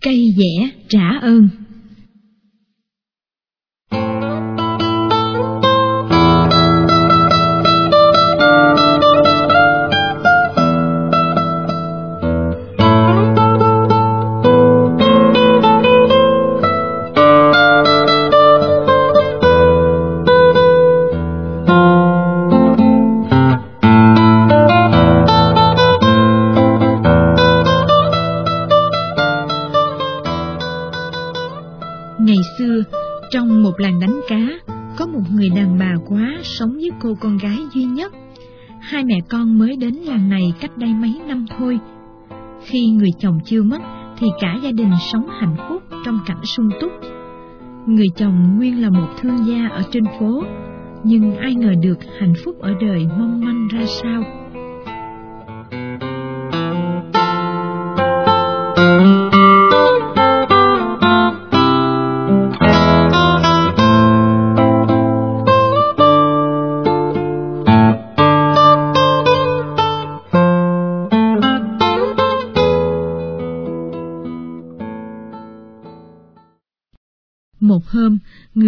Cây dẻ trả ơn. Một làng đánh cá có một người đàn bà quá sống với cô con gái duy nhất. Hai mẹ con mới đến làng này cách đây mấy năm thôi. Khi người chồng chưa mất thì cả gia đình sống hạnh phúc trong cảnh sung túc. Người chồng nguyên là một thương gia ở trên phố, nhưng ai ngờ được hạnh phúc ở đời mong manh ra sao.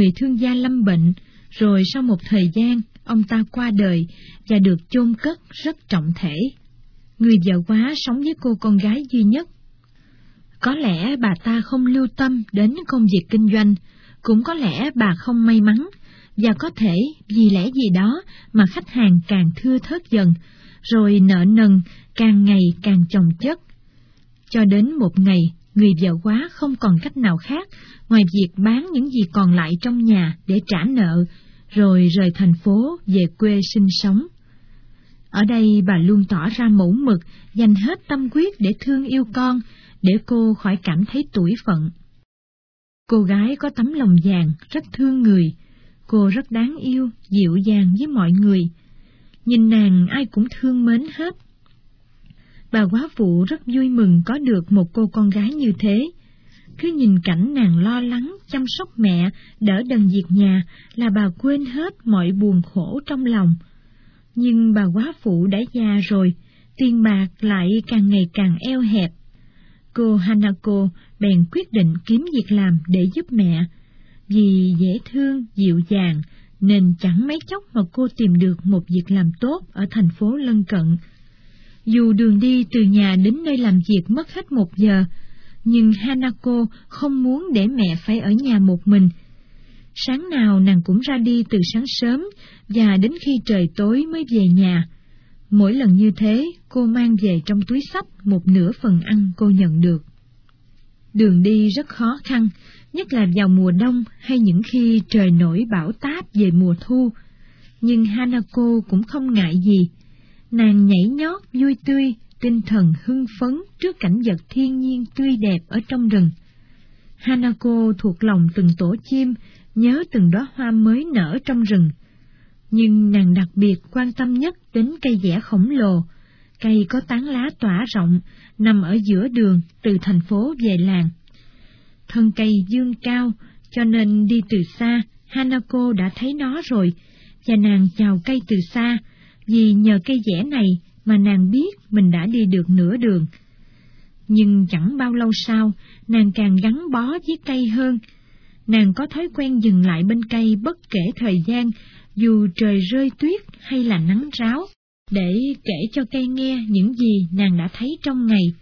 Người thương gia lâm bệnh, rồi sau một thời gian, ông ta qua đời và được chôn cất rất trọng thể. Người vợ quá sống với cô con gái duy nhất. Có lẽ bà ta không lưu tâm đến công việc kinh doanh, cũng có lẽ bà không may mắn, và có thể vì lẽ gì đó mà khách hàng càng thưa thớt dần, rồi nợ nần càng ngày càng chồng chất. Cho đến một ngày, người vợ quá không còn cách nào khác ngoài việc bán những gì còn lại trong nhà để trả nợ, rồi rời thành phố về quê sinh sống. Ở đây bà luôn tỏ ra mẫu mực, dành hết tâm quyết để thương yêu con, để cô khỏi cảm thấy tủi phận. Cô gái có tấm lòng vàng, rất thương người, cô rất đáng yêu, dịu dàng với mọi người. Nhìn nàng ai cũng thương mến hết. Bà quá phụ rất vui mừng có được một cô con gái như thế. Cứ nhìn cảnh nàng lo lắng, chăm sóc mẹ, đỡ đần việc nhà là bà quên hết mọi buồn khổ trong lòng. Nhưng bà quá phụ đã già rồi, tiền bạc lại càng ngày càng eo hẹp. Cô Hanako bèn quyết định kiếm việc làm để giúp mẹ. Vì dễ thương, dịu dàng, nên chẳng mấy chốc mà cô tìm được một việc làm tốt ở thành phố lân cận. Dù đường đi từ nhà đến nơi làm việc mất hết một giờ, nhưng Hanako không muốn để mẹ phải ở nhà một mình. Sáng nào nàng cũng ra đi từ sáng sớm và đến khi trời tối mới về nhà. Mỗi lần như thế, cô mang về trong túi sách một nửa phần ăn cô nhận được. Đường đi rất khó khăn, nhất là vào mùa đông hay những khi trời nổi bão táp về mùa thu. Nhưng Hanako cũng không ngại gì. Nàng nhảy nhót vui tươi, tinh thần hưng phấn trước cảnh vật thiên nhiên tươi đẹp ở trong rừng. Hanako thuộc lòng từng tổ chim, nhớ từng đóa hoa mới nở trong rừng. Nhưng nàng đặc biệt quan tâm nhất đến cây dẻ khổng lồ, cây có tán lá tỏa rộng, nằm ở giữa đường từ thành phố về làng. Thân cây dương cao, cho nên đi từ xa, Hanako đã thấy nó rồi, và nàng chào cây từ xa, vì nhờ cây dẻ này mà nàng biết mình đã đi được nửa đường. Nhưng chẳng bao lâu sau, nàng càng gắn bó với cây hơn. Nàng có thói quen dừng lại bên cây bất kể thời gian, dù trời rơi tuyết hay là nắng ráo, để kể cho cây nghe những gì nàng đã thấy trong ngày,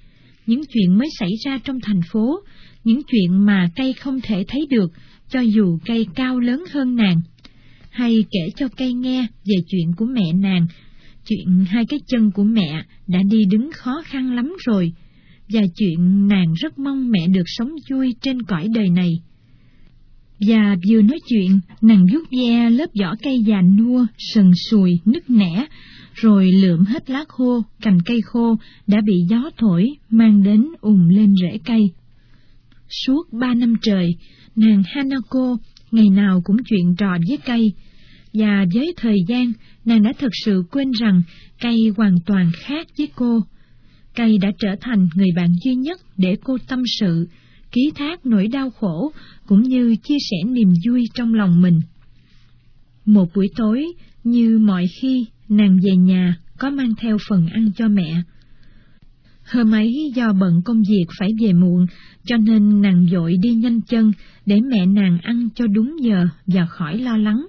những chuyện mới xảy ra trong thành phố, những chuyện mà cây không thể thấy được, cho dù cây cao lớn hơn nàng. Hay kể cho cây nghe về chuyện của mẹ nàng chuyện hai cái chân của mẹ đã đi đứng khó khăn lắm rồi, và chuyện nàng rất mong mẹ được sống vui trên cõi đời này. Và vừa nói chuyện, nàng vuốt ve lớp vỏ cây già nua, sần sùi, nứt nẻ, rồi lượm hết lá khô, cành cây khô đã bị gió thổi, mang đến ùm lên rễ cây. Suốt ba năm trời, nàng Hanako ngày nào cũng chuyện trò với cây, và với thời gian, nàng đã thực sự quên rằng cây hoàn toàn khác với cô. Cây đã trở thành người bạn duy nhất để cô tâm sự, ký thác nỗi đau khổ, cũng như chia sẻ niềm vui trong lòng mình. Một buổi tối, như mọi khi, nàng về nhà có mang theo phần ăn cho mẹ. Hôm ấy do bận công việc phải về muộn, cho nên nàng dội đi nhanh chân để mẹ nàng ăn cho đúng giờ và khỏi lo lắng.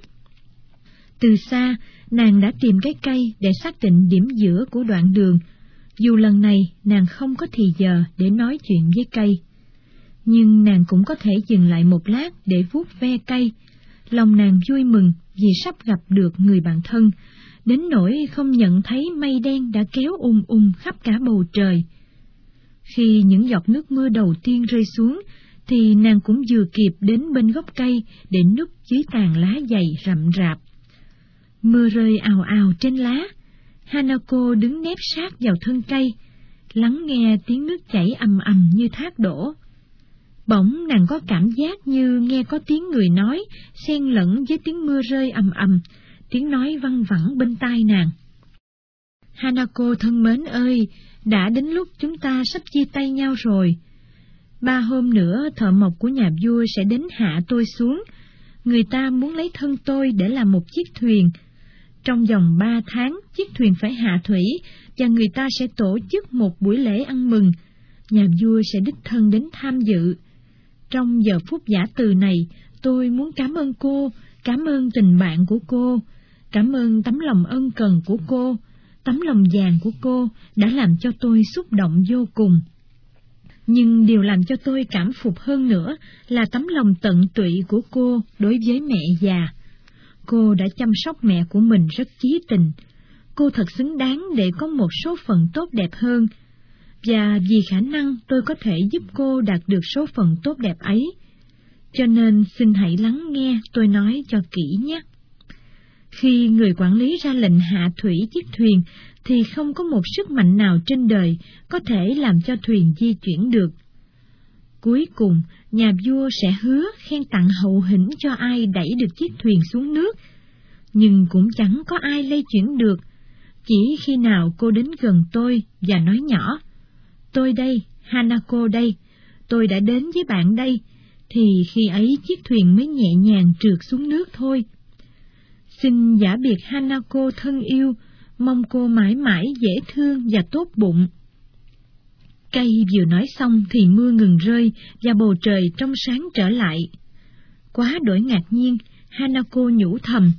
Từ xa, nàng đã tìm cái cây để xác định điểm giữa của đoạn đường, dù lần này nàng không có thì giờ để nói chuyện với cây. Nhưng nàng cũng có thể dừng lại một lát để vuốt ve cây. Lòng nàng vui mừng vì sắp gặp được người bạn thân, đến nỗi không nhận thấy mây đen đã kéo um um khắp cả bầu trời. Khi những giọt nước mưa đầu tiên rơi xuống, thì nàng cũng vừa kịp đến bên gốc cây để núp dưới tàn lá dày rậm rạp. Mưa rơi ào ào trên lá, Hanako đứng nép sát vào thân cây, lắng nghe tiếng nước chảy ầm ầm như thác đổ. Bỗng nàng có cảm giác như nghe có tiếng người nói, xen lẫn với tiếng mưa rơi ầm ầm, tiếng nói văng vẳng bên tai nàng. Hanako thân mến ơi, đã đến lúc chúng ta sắp chia tay nhau rồi. Ba hôm nữa thợ mộc của nhà vua sẽ đến hạ tôi xuống. Người ta muốn lấy thân tôi để làm một chiếc thuyền. Trong vòng ba tháng, chiếc thuyền phải hạ thủy, và người ta sẽ tổ chức một buổi lễ ăn mừng. Nhà vua sẽ đích thân đến tham dự. Trong giờ phút giả từ này, tôi muốn cảm ơn cô, cảm ơn tình bạn của cô, cảm ơn tấm lòng ân cần của cô, tấm lòng vàng của cô đã làm cho tôi xúc động vô cùng. Nhưng điều làm cho tôi cảm phục hơn nữa là tấm lòng tận tụy của cô đối với mẹ già. Cô đã chăm sóc mẹ của mình rất chí tình. Cô thật xứng đáng để có một số phận tốt đẹp hơn. Và vì khả năng tôi có thể giúp cô đạt được số phận tốt đẹp ấy. Cho nên xin hãy lắng nghe tôi nói cho kỹ nhé. Khi người quản lý ra lệnh hạ thủy chiếc thuyền, thì không có một sức mạnh nào trên đời có thể làm cho thuyền di chuyển được. Cuối cùng, nhà vua sẽ hứa khen tặng hậu hĩnh cho ai đẩy được chiếc thuyền xuống nước, nhưng cũng chẳng có ai lay chuyển được, chỉ khi nào cô đến gần tôi và nói nhỏ, tôi đây, Hanako đây, tôi đã đến với bạn đây, thì khi ấy chiếc thuyền mới nhẹ nhàng trượt xuống nước thôi. Xin giả biệt Hanako thân yêu, mong cô mãi mãi dễ thương và tốt bụng. Cây vừa nói xong thì mưa ngừng rơi và bầu trời trong sáng trở lại. Quá đổi ngạc nhiên, Hanako nhủ thầm,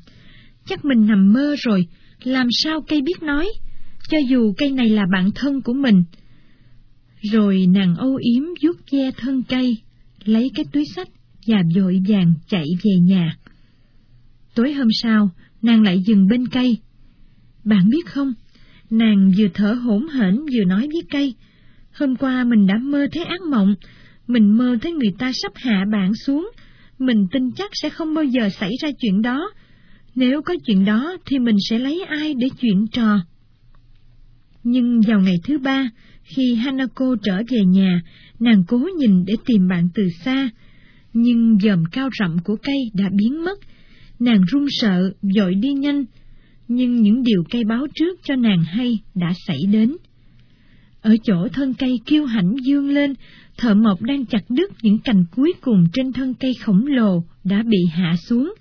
chắc mình nằm mơ rồi, làm sao cây biết nói, cho dù cây này là bạn thân của mình. Rồi nàng âu yếm vuốt ve thân cây, lấy cái túi sách và vội vàng chạy về nhà. Tối hôm sau, nàng lại dừng bên cây. Bạn biết không, nàng vừa thở hổn hển vừa nói với cây, hôm qua mình đã mơ thấy ác mộng, mình mơ thấy người ta sắp hạ bạn xuống, mình tin chắc sẽ không bao giờ xảy ra chuyện đó. Nếu có chuyện đó thì mình sẽ lấy ai để chuyện trò. Nhưng vào ngày thứ ba, khi Hanako trở về nhà, nàng cố nhìn để tìm bạn từ xa, nhưng dòm cao rậm của cây đã biến mất, Nàng run sợ, dội đi nhanh, nhưng những điều cây báo trước cho nàng hay đã xảy đến. Ở chỗ thân cây kiêu hãnh dương lên, thợ mộc đang chặt đứt những cành cuối cùng trên thân cây khổng lồ đã bị hạ xuống.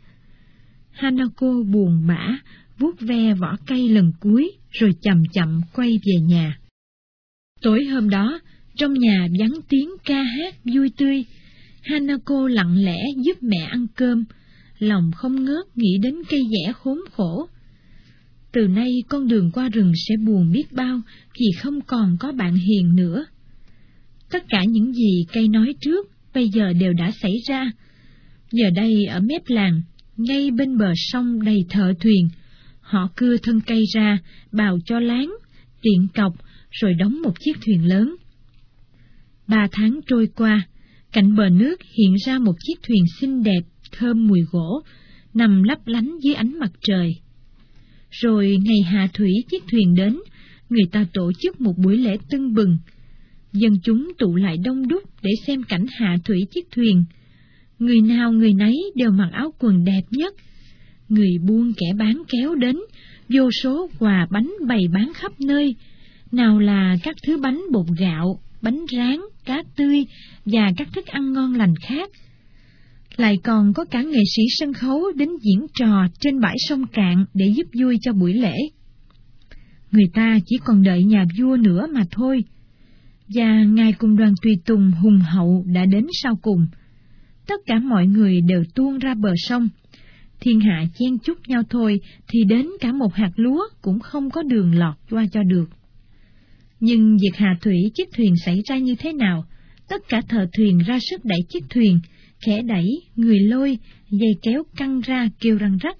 Hanako buồn bã, vuốt ve vỏ cây lần cuối, rồi chậm chậm quay về nhà. Tối hôm đó, trong nhà vắng tiếng ca hát vui tươi, Hanako lặng lẽ giúp mẹ ăn cơm, lòng không ngớt nghĩ đến cây dẻ khốn khổ. Từ nay con đường qua rừng sẽ buồn biết bao vì không còn có bạn hiền nữa. Tất cả những gì cây nói trước bây giờ đều đã xảy ra. Giờ đây ở mép làng, ngay bên bờ sông đầy thợ thuyền, họ cưa thân cây ra, bào cho láng, tiện cọc, rồi đóng một chiếc thuyền lớn. Ba tháng trôi qua, cạnh bờ nước hiện ra một chiếc thuyền xinh đẹp thơm mùi gỗ, nằm lấp lánh dưới ánh mặt trời. Rồi ngày hạ thủy chiếc thuyền đến, người ta tổ chức một buổi lễ tưng bừng. Dân chúng tụ lại đông đúc để xem cảnh hạ thủy chiếc thuyền. Người nào người nấy đều mặc áo quần đẹp nhất. Người buôn kẻ bán kéo đến, vô số quà bánh bày bán khắp nơi. Nào là các thứ bánh bột gạo, bánh rán, cá tươi và các thức ăn ngon lành khác lại còn có cả nghệ sĩ sân khấu đến diễn trò trên bãi sông cạn để giúp vui cho buổi lễ. Người ta chỉ còn đợi nhà vua nữa mà thôi. và ngài cùng đoàn tùy tùng hùng hậu đã đến sau cùng. Tất cả mọi người đều tuôn ra bờ sông. Thiên hạ chen chúc nhau thôi thì đến cả một hạt lúa cũng không có đường lọt qua cho được. Nhưng việc hạ thủy chiếc thuyền xảy ra như thế nào? Tất cả thợ thuyền ra sức đẩy chiếc thuyền, kẻ đẩy, người lôi, dây kéo căng ra kêu răng rắc.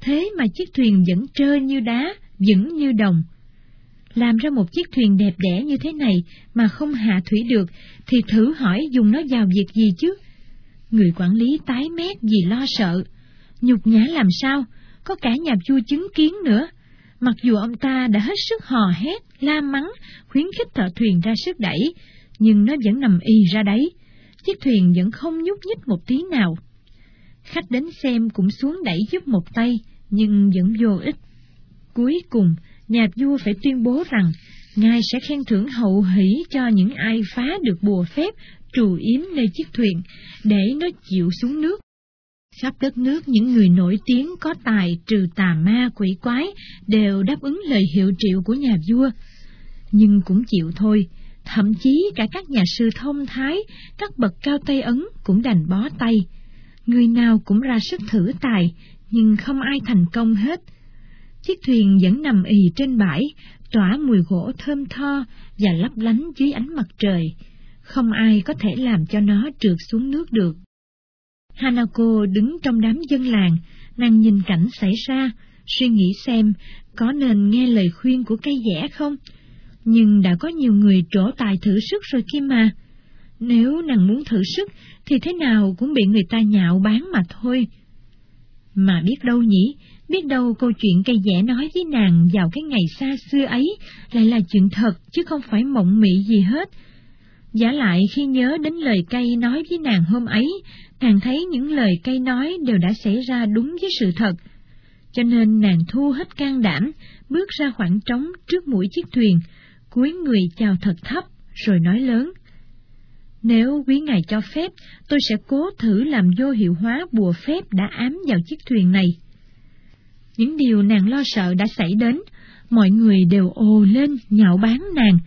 Thế mà chiếc thuyền vẫn trơ như đá, vững như đồng. Làm ra một chiếc thuyền đẹp đẽ như thế này mà không hạ thủy được, thì thử hỏi dùng nó vào việc gì chứ? Người quản lý tái mét vì lo sợ. Nhục nhã làm sao? Có cả nhà vua chứng kiến nữa. Mặc dù ông ta đã hết sức hò hét, la mắng, khuyến khích thợ thuyền ra sức đẩy, nhưng nó vẫn nằm y ra đấy. Chiếc thuyền vẫn không nhúc nhích một tí nào. Khách đến xem cũng xuống đẩy giúp một tay, nhưng vẫn vô ích. Cuối cùng, nhà vua phải tuyên bố rằng Ngài sẽ khen thưởng hậu hỷ cho những ai phá được bùa phép trù yếm nơi chiếc thuyền, để nó chịu xuống nước. Khắp đất nước những người nổi tiếng có tài trừ tà ma quỷ quái đều đáp ứng lời hiệu triệu của nhà vua. Nhưng cũng chịu thôi, thậm chí cả các nhà sư thông thái, các bậc cao Tây Ấn cũng đành bó tay. Người nào cũng ra sức thử tài, nhưng không ai thành công hết. Chiếc thuyền vẫn nằm ì trên bãi, tỏa mùi gỗ thơm tho và lấp lánh dưới ánh mặt trời. Không ai có thể làm cho nó trượt xuống nước được. Hanako đứng trong đám dân làng, nàng nhìn cảnh xảy ra, suy nghĩ xem có nên nghe lời khuyên của cây dẻ không. Nhưng đã có nhiều người trổ tài thử sức rồi kia mà. Nếu nàng muốn thử sức thì thế nào cũng bị người ta nhạo bán mà thôi. Mà biết đâu nhỉ, biết đâu câu chuyện cây dẻ nói với nàng vào cái ngày xa xưa ấy lại là chuyện thật chứ không phải mộng mị gì hết. Giả lại khi nhớ đến lời cây nói với nàng hôm ấy, nàng thấy những lời cây nói đều đã xảy ra đúng với sự thật. Cho nên nàng thu hết can đảm, bước ra khoảng trống trước mũi chiếc thuyền, cúi người chào thật thấp, rồi nói lớn. Nếu quý ngài cho phép, tôi sẽ cố thử làm vô hiệu hóa bùa phép đã ám vào chiếc thuyền này. Những điều nàng lo sợ đã xảy đến, mọi người đều ồ lên nhạo báng nàng,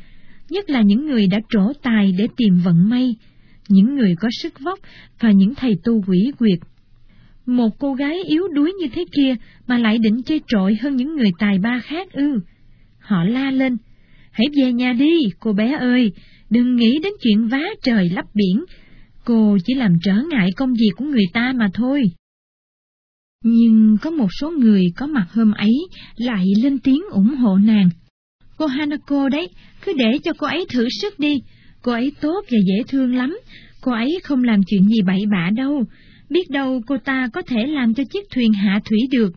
nhất là những người đã trổ tài để tìm vận may, những người có sức vóc và những thầy tu quỷ quyệt. Một cô gái yếu đuối như thế kia mà lại định chơi trội hơn những người tài ba khác ư. Họ la lên, hãy về nhà đi, cô bé ơi, đừng nghĩ đến chuyện vá trời lấp biển, cô chỉ làm trở ngại công việc của người ta mà thôi. Nhưng có một số người có mặt hôm ấy lại lên tiếng ủng hộ nàng. Cô Hanako đấy, cứ để cho cô ấy thử sức đi, cô ấy tốt và dễ thương lắm, cô ấy không làm chuyện gì bậy bạ đâu, biết đâu cô ta có thể làm cho chiếc thuyền hạ thủy được.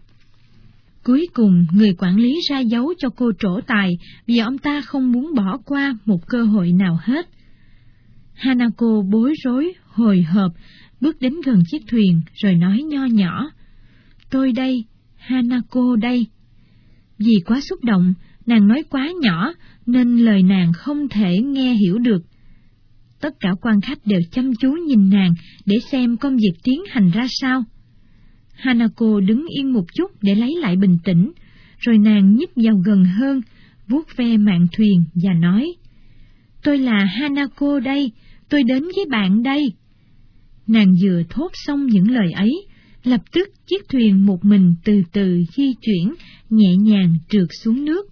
Cuối cùng, người quản lý ra dấu cho cô trổ tài vì ông ta không muốn bỏ qua một cơ hội nào hết. Hanako bối rối, hồi hộp, bước đến gần chiếc thuyền rồi nói nho nhỏ. Tôi đây, Hanako đây. Vì quá xúc động, nàng nói quá nhỏ nên lời nàng không thể nghe hiểu được. Tất cả quan khách đều chăm chú nhìn nàng để xem công việc tiến hành ra sao. Hanako đứng yên một chút để lấy lại bình tĩnh, rồi nàng nhích vào gần hơn, vuốt ve mạn thuyền và nói, Tôi là Hanako đây, tôi đến với bạn đây. Nàng vừa thốt xong những lời ấy, lập tức chiếc thuyền một mình từ từ di chuyển, nhẹ nhàng trượt xuống nước.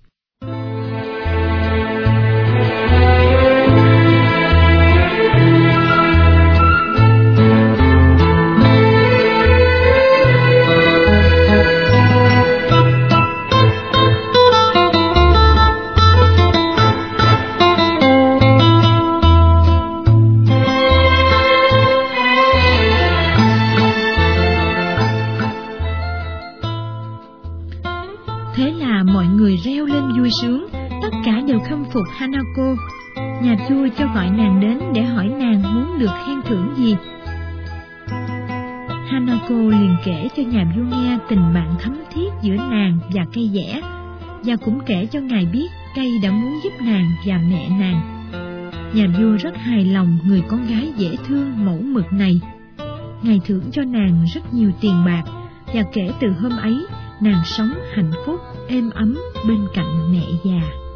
Thế là mọi người reo lên vui sướng, tất cả đều khâm phục Hanako. Nhà vua cho gọi nàng đến để hỏi nàng muốn được khen thưởng gì. Hanako liền kể cho nhà vua nghe tình bạn thấm thiết giữa nàng và cây dẻ, và cũng kể cho ngài biết cây đã muốn giúp nàng và mẹ nàng. Nhà vua rất hài lòng người con gái dễ thương mẫu mực này. Ngài thưởng cho nàng rất nhiều tiền bạc, và kể từ hôm ấy, nàng sống hạnh phúc, êm ấm bên cạnh mẹ già.